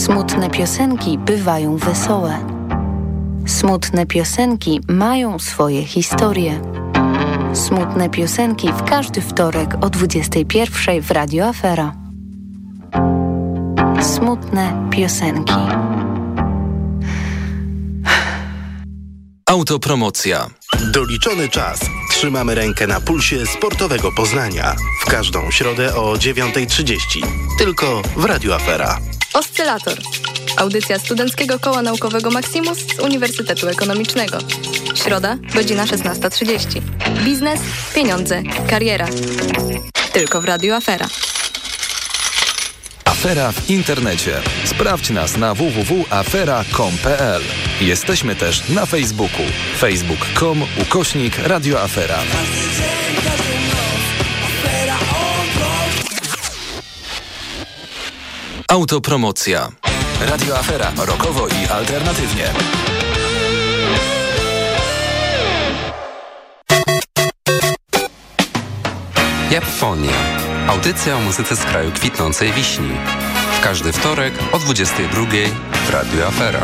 Smutne piosenki bywają wesołe. Smutne piosenki mają swoje historie. Smutne piosenki w każdy wtorek o 21 w Radio Afera. Smutne piosenki. Autopromocja. Doliczony czas. Trzymamy rękę na pulsie sportowego Poznania. W każdą środę o 9.30. Tylko w Radio Afera. Oscylator. Audycja Studenckiego Koła Naukowego Maximus z Uniwersytetu Ekonomicznego. Środa, godzina 16.30. Biznes, pieniądze, kariera. Tylko w Radio Afera. Afera w internecie. Sprawdź nas na www.afera.com.pl. Jesteśmy też na Facebooku. facebook.com ukośnik radioafera. Autopromocja. Radio Afera. Rokowo i alternatywnie. Japonia. Audycja o muzyce z kraju kwitnącej wiśni. W każdy wtorek o 22 w Radio Afera.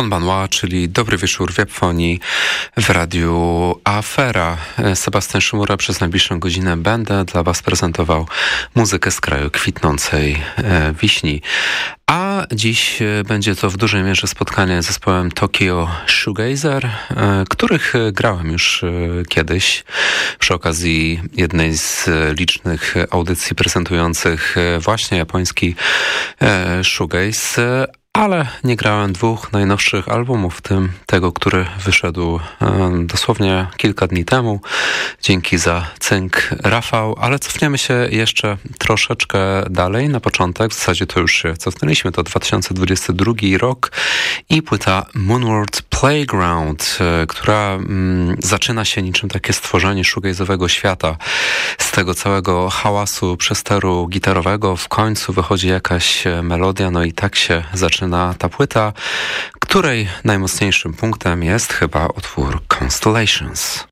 Konbanwa, czyli Dobry Wieczór w Japonii w radiu Afera. Sebastian Szymura przez najbliższą godzinę będę dla Was prezentował muzykę z kraju kwitnącej e, wiśni. A dziś e, będzie to w dużej mierze spotkanie z zespołem Tokyo Shoegazer, e, których grałem już kiedyś przy okazji jednej z licznych audycji prezentujących właśnie japoński shoegaze, ale nie grałem dwóch najnowszych albumów, w tym tego, który wyszedł dosłownie kilka dni temu. Dzięki za cynk Rafał, ale cofniemy się jeszcze troszeczkę dalej na początek. W zasadzie to już się cofnęliśmy, to 2022 rok i płyta Moonward Playground, e, która mm, zaczyna się niczym takie stworzenie shoegaze'owego świata. Z tego całego hałasu przesteru gitarowego w końcu wychodzi jakaś melodia, no i tak się zaczyna ta płyta, której najmocniejszym punktem jest chyba utwór Constellations.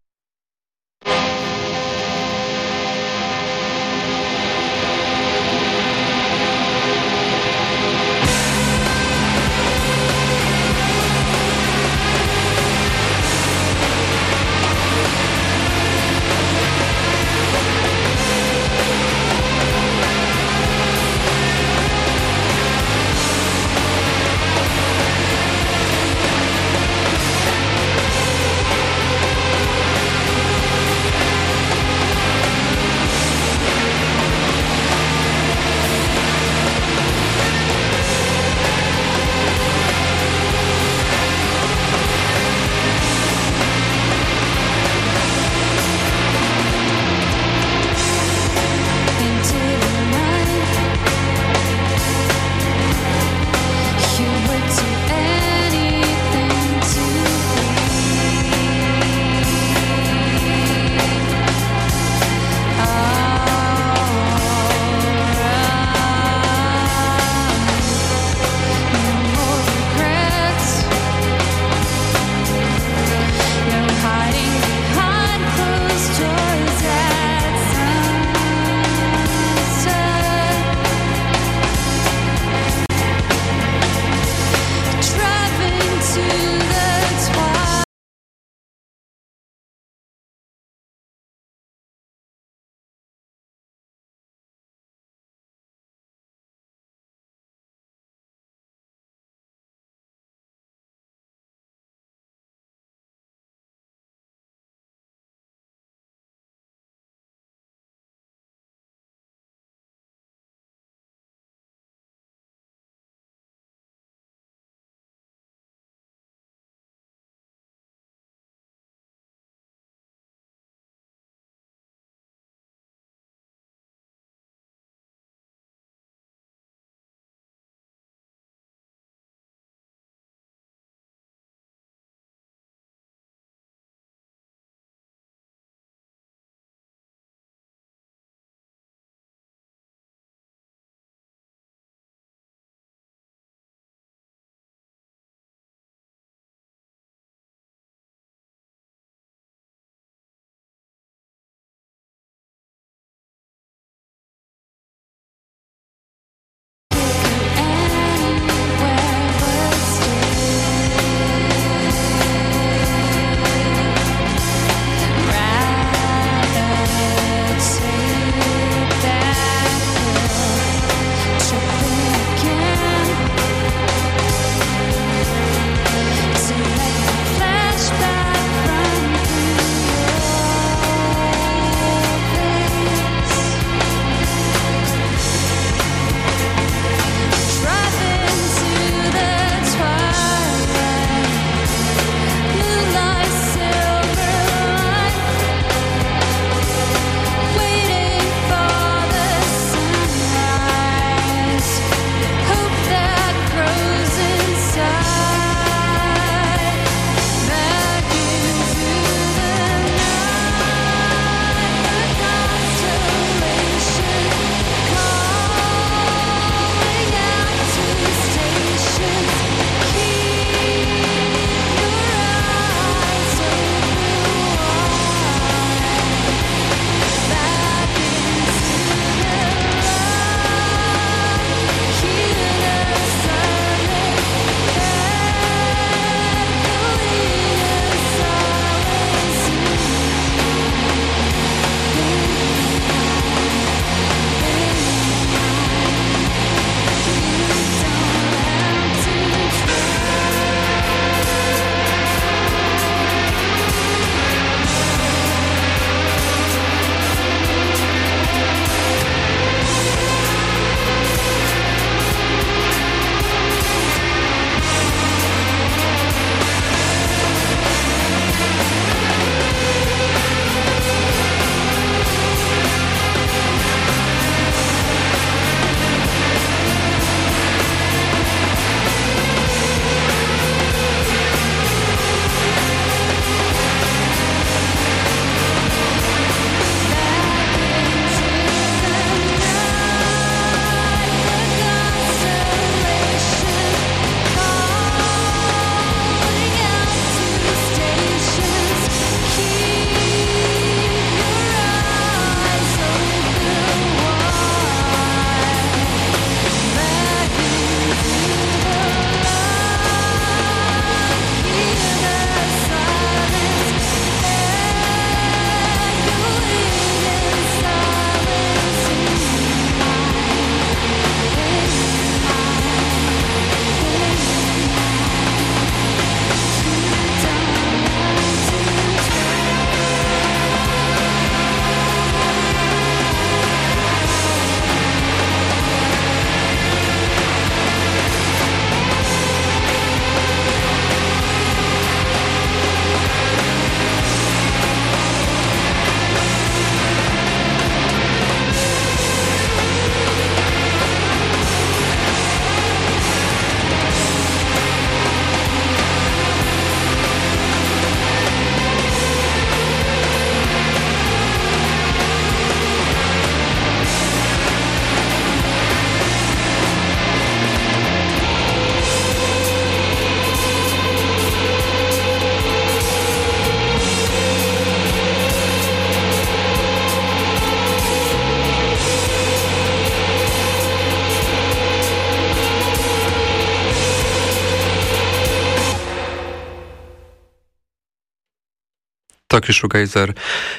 Tokyo Shoegazer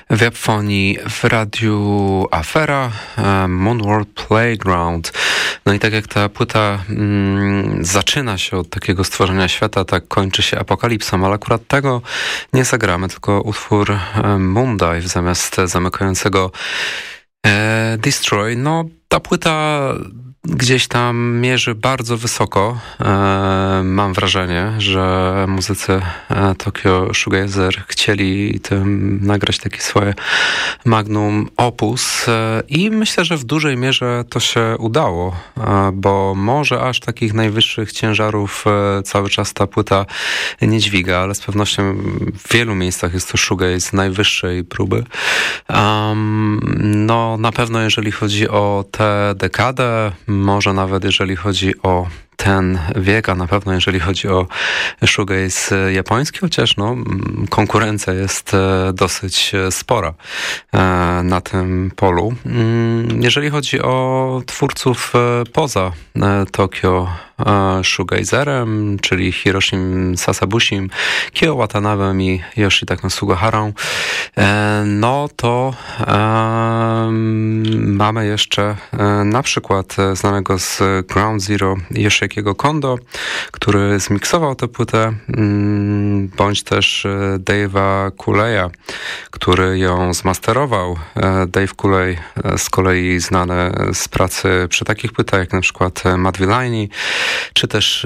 w Japonii w radiu Afera Moon World Playground. No i tak jak ta płyta mm, zaczyna się od takiego stworzenia świata, tak kończy się apokalipsą, ale akurat tego nie zagramy, tylko utwór Moondive zamiast zamykającego e, Destroy. No ta płyta gdzieś tam mierzy bardzo wysoko. E, mam wrażenie, że muzycy e, Tokyo Shoegazer chcieli tym nagrać takie swoje magnum opus e, i myślę, że w dużej mierze to się udało, bo może aż takich najwyższych ciężarów cały czas ta płyta nie dźwiga, ale z pewnością w wielu miejscach jest to shoegaze najwyższej próby. No na pewno jeżeli chodzi o tę dekadę, może nawet jeżeli chodzi o ten wiek, a na pewno jeżeli chodzi o shoegaze japoński, chociaż no, konkurencja jest e, dosyć spora e, na tym polu. Mm, jeżeli chodzi o twórców e, poza Tokio Shoegazerem, czyli Hiroshim Sasabushim, Kyo Watanabem i Yoshitaką Sugaharą, no to mamy jeszcze na przykład znanego z Ground Zero Yoshi Jakiego Kondo, który zmiksował tę płytę, mm, bądź też e, Dave'a Kuleya, który ją zmasterował. E, Dave Kuley e, z kolei znany z pracy przy takich płytach jak na przykład Matt Villaini, czy też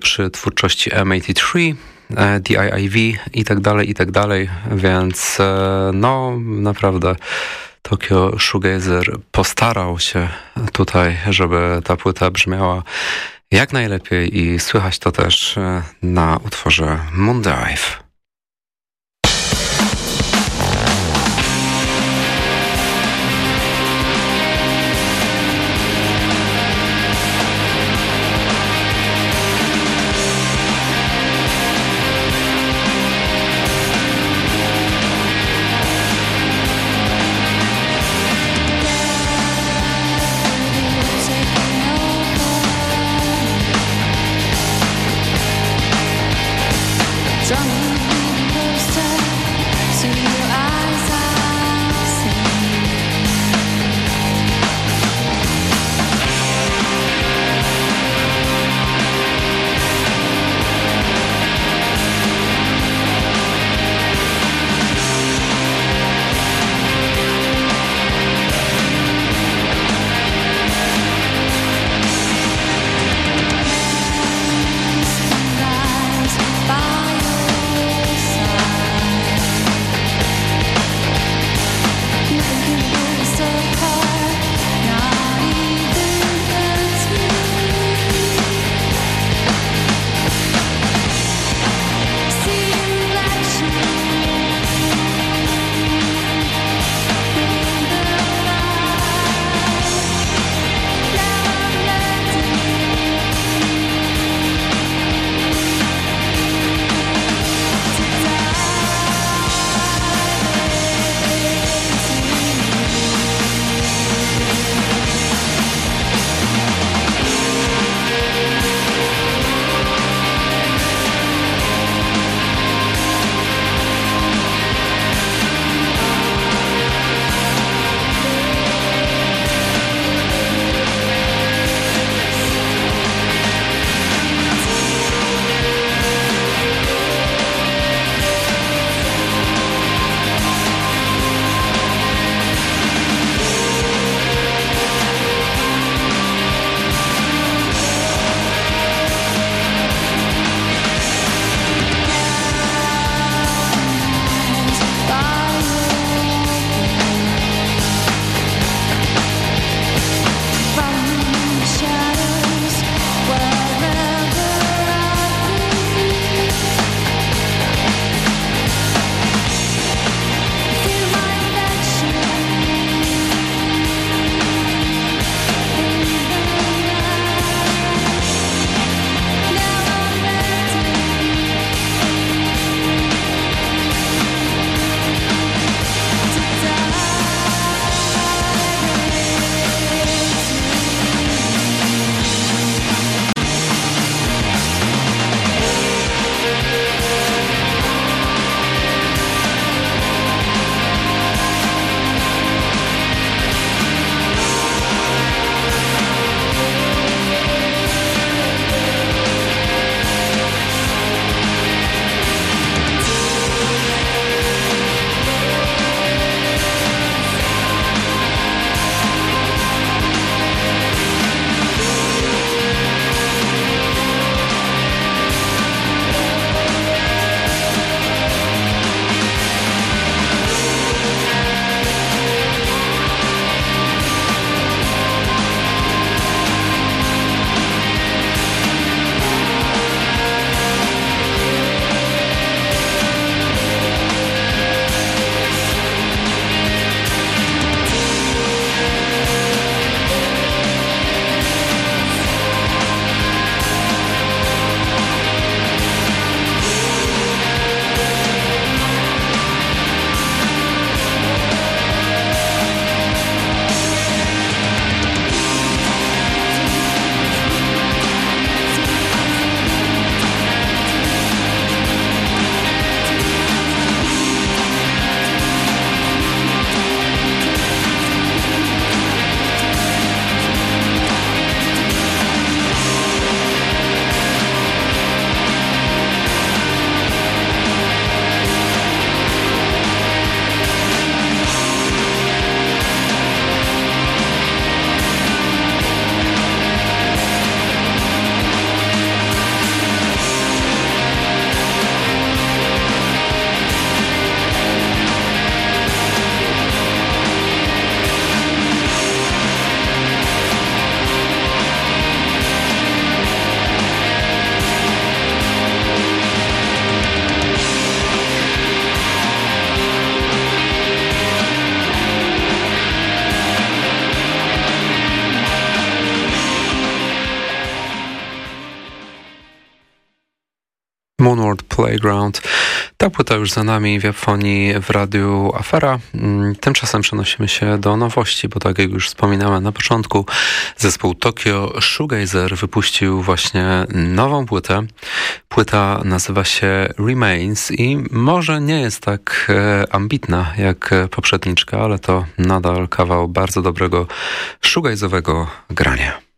przy twórczości M83, DIIV i tak dalej, i tak dalej, więc no naprawdę Tokyo Shoegazer postarał się tutaj, żeby ta płyta brzmiała jak najlepiej i słychać to też e, na utworze Moondive. Playground. Ta płyta już za nami w Japonii w radiu Afera. Mm, tymczasem przenosimy się do nowości, bo tak jak już wspominałem na początku, zespół Tokyo Shoegazer wypuścił właśnie nową płytę. Płyta nazywa się Remains i może nie jest tak e, ambitna jak poprzedniczka, ale to nadal kawał bardzo dobrego shoegazowego grania.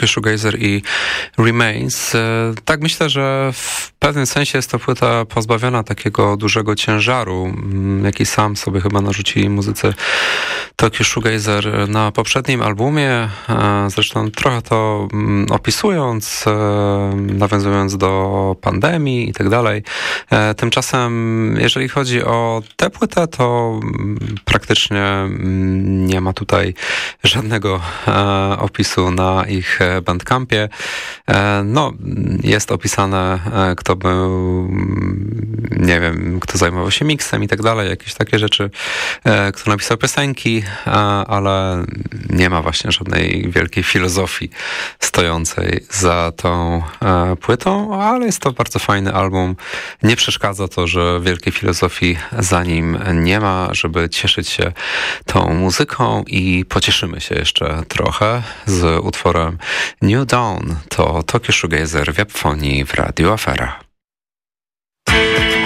Tokyo Shoegazer i Remains. E, tak myślę, że w pewnym sensie jest to płyta pozbawiona takiego dużego ciężaru, mm, jaki sam sobie chyba narzucili muzycy Tokyo Shoegazer na poprzednim albumie. E, zresztą trochę to mm, opisując, e, nawiązując do pandemii i tak dalej. Tymczasem, jeżeli chodzi o tę płytę, to mm, praktycznie nie ma tutaj żadnego opisu na ich Bandcampie. E, no, jest opisane, e, kto był, nie wiem, kto zajmował się miksem i tak dalej, jakieś takie rzeczy, e, kto napisał piosenki, ale nie ma właśnie żadnej wielkiej filozofii stojącej za tą płytą, ale jest to bardzo fajny album. Nie przeszkadza to, że wielkiej filozofii za nim nie ma, żeby cieszyć się tą muzyką i pocieszymy się jeszcze trochę z utworem New Dawn to Tokyo Shoegazer w Japonii w Radio Afera. Thank you.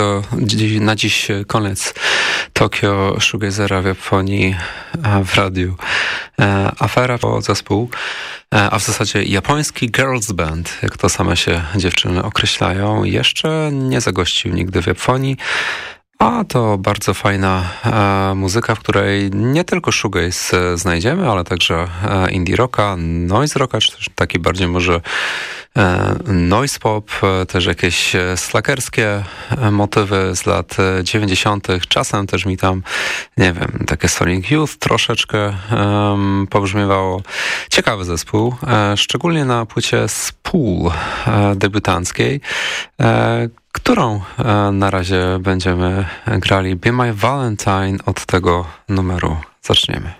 To na dziś koniec Tokio Shoegazera w Japonii w radiu. E, afera to zespół, e, a w zasadzie japoński girls band, jak to same się dziewczyny określają, jeszcze nie zagościł nigdy w Japonii. A to bardzo fajna e, muzyka, w której nie tylko shoegaze znajdziemy, ale także e, indie rocka, noise rocka, czy też taki bardziej może e, noise pop, e, też jakieś e, slackerskie e, motywy z lat 90. Czasem też mi tam, nie wiem, takie Sonic Youth troszeczkę pobrzmiewało. Ciekawy zespół, szczególnie na płycie Spool debiutanckiej, którą e, na razie będziemy grali. Be My Valentine od tego numeru zaczniemy.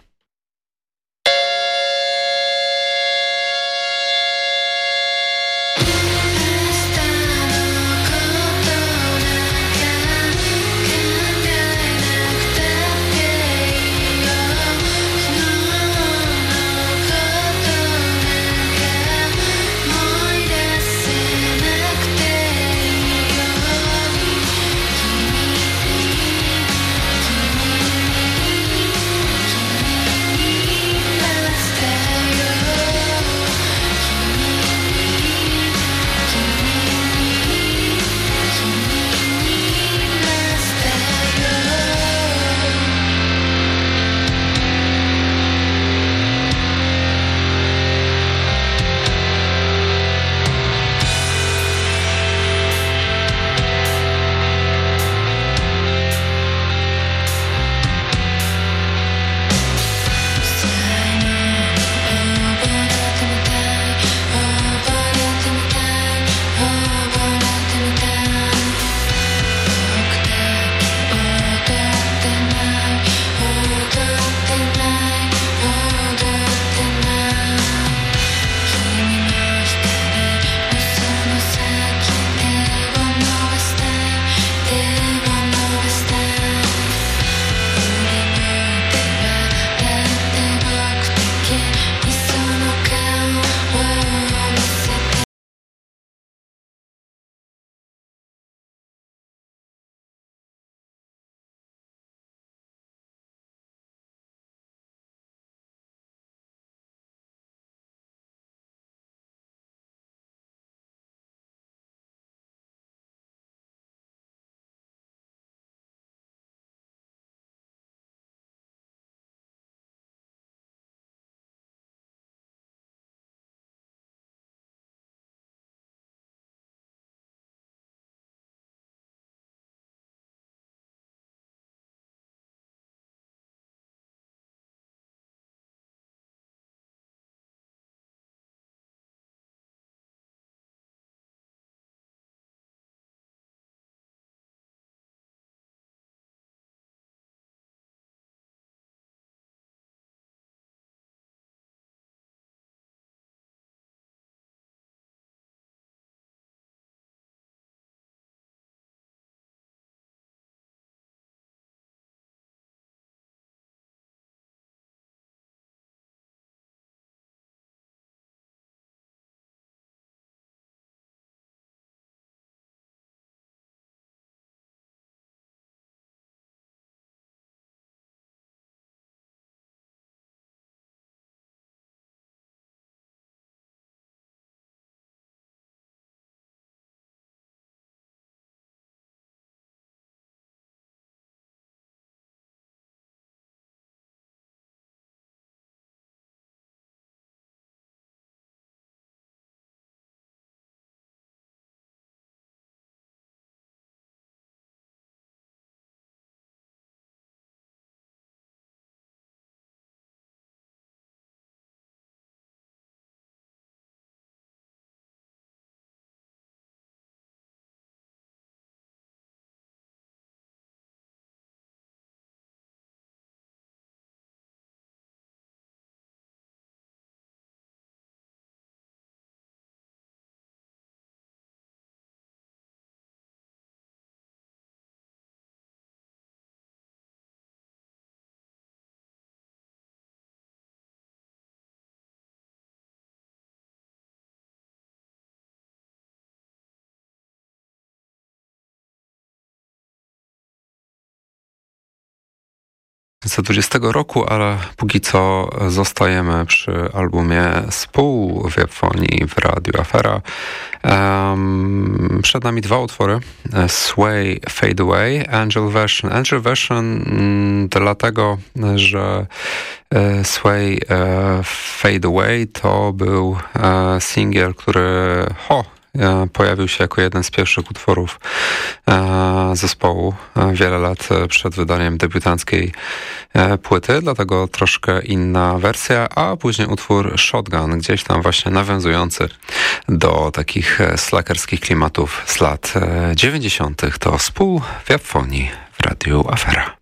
2020 roku, ale póki co zostajemy przy albumie Spół w Japonii w Radiu Afera. Um, przed nami dwa utwory. Sway, Fade Away, Angel Version. Angel Version mm, dlatego, że e, Sway e, Fade Away to był e, singiel, który ho, pojawił się jako jeden z pierwszych utworów e, zespołu e, wiele lat przed wydaniem debiutanckiej płyty, dlatego troszkę inna wersja, a później utwór Shotgun, gdzieś tam właśnie nawiązujący do takich slackerskich klimatów z lat 90. to spół w Japonii w Radiu Afera.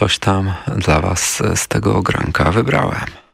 Coś tam dla Was z tego ogranka wybrałem.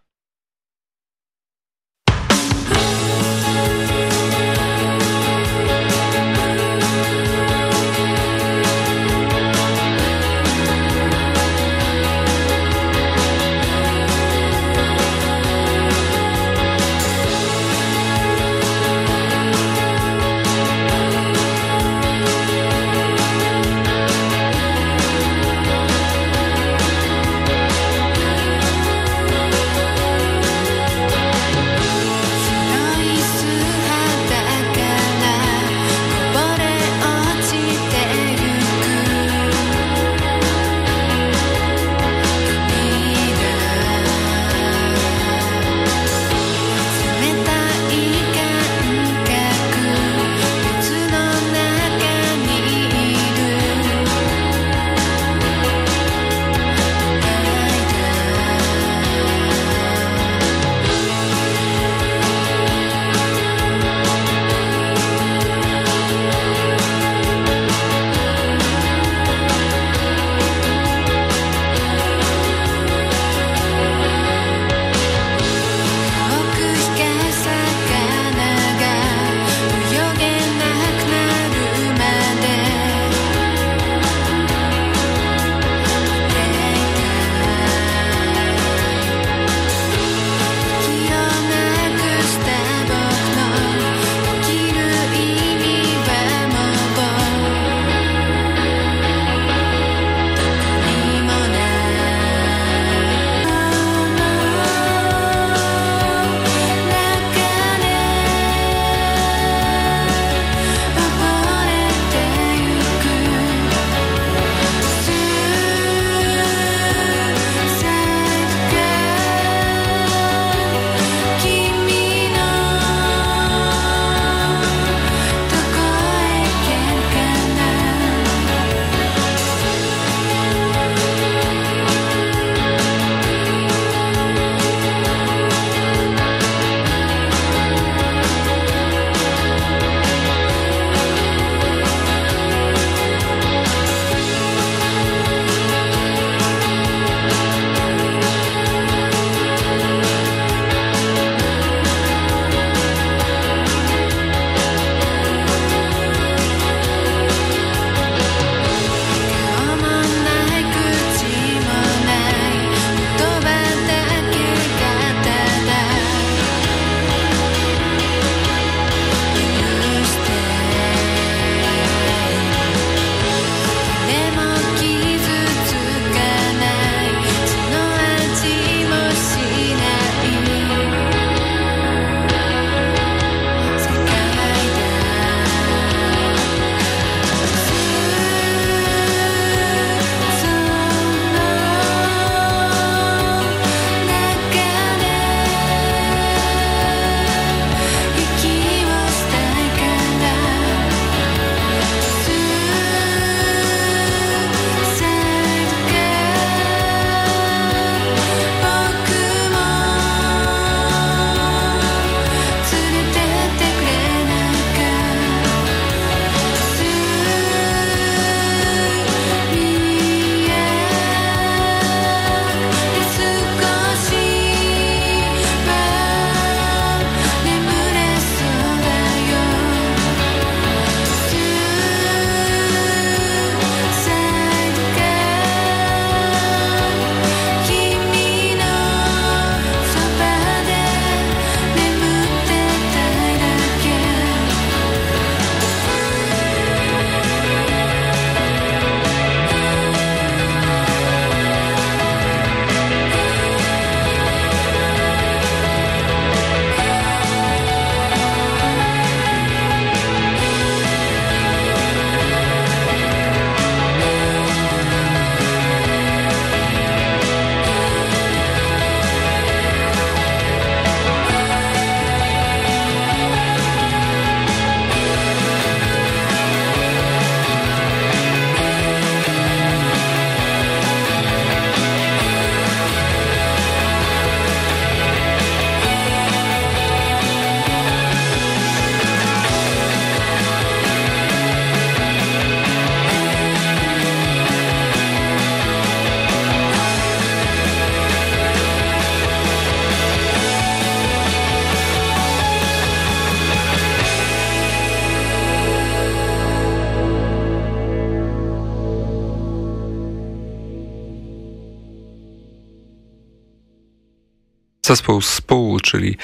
Zespół Spół, czyli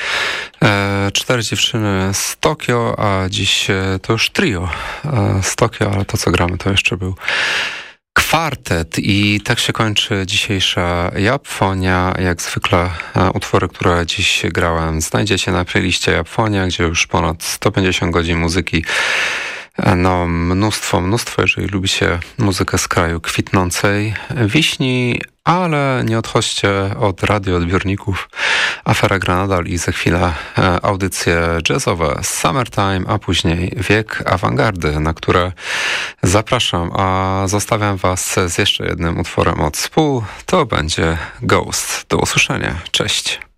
e, cztery dziewczyny z Tokio, a dziś e, to już trio e, z Tokio, ale to co gramy to jeszcze był kwartet i tak się kończy dzisiejsza Japfonia. Jak zwykle e, utwory, które dziś grałem znajdziecie na playliście Japfonia, gdzie już ponad 150 godzin muzyki no, mnóstwo, mnóstwo, jeżeli lubi się muzykę z kraju kwitnącej wiśni, ale nie odchodźcie od radioodbiorników. Afera gra nadal i za chwilę e, audycje jazzowe Summertime, a później Wiek Awangardy, na które zapraszam, a zostawiam was z jeszcze jednym utworem od spół. To będzie Ghost. Do usłyszenia. Cześć.